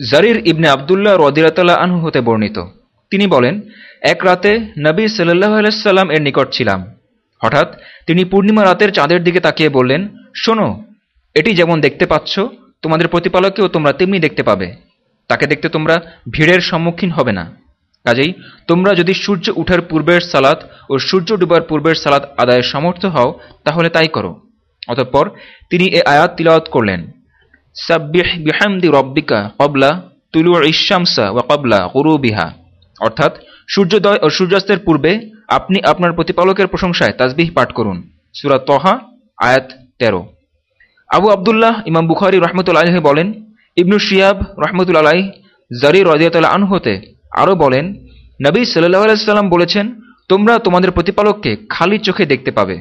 জারির ইবনে আবদুল্লাহ রদিরাতাল্লাহ আনহু হতে বর্ণিত। তিনি বলেন, এক রাতে নবী সাল্লাহ আলাইসাল্লাম এর নিকট ছিলাম। হঠাৎ তিনি পূর্ণিমা রাতের চাঁদের দিকে তাকিয়ে বললেন, শোনো, এটি যেমন দেখতে পাচ্ছ, তোমাদের প্রতিপালককেও তোমরা তেমনি দেখতে পাবে। তাকে দেখতে তোমরা ভিড়ের সম্মুখীন হবে না। কাজেই তোমরা যদি সূর্য উঠার পূর্বের সালাত ও সূর্য ডুবার পূর্বের সালাত আদায়ের সমর্থ হও, তাহলে তাই করো। অতঃপর তিনি এ আয়াত তিলাওয়াত করলেন। সাব্বিহ বিহামদি রব্বিকা কবলা তুলু ইশামসা ওয়া কবলা বিহা অর্থাৎ সূর্যোদয় ও সূর্যাস্তের পূর্বে আপনি আপনার প্রতিপালকের প্রশংসায় তাজবিহ পাঠ করুন। সুরাত তহা, আয়াত তেরো। আবু আবদুল্লাহ ইমাম বুখারি রহমতুল্লাহ বলেন, ইবনু শিয়াব রহমতুল্লাহ জারি রদিয়াতুল্লাহ আনহতে আরও বলেন, নবী সাল্লাহ আলাইসাল্লাম বলেছেন, তোমরা তোমাদের প্রতিপালককে খালি চোখে দেখতে পাবে।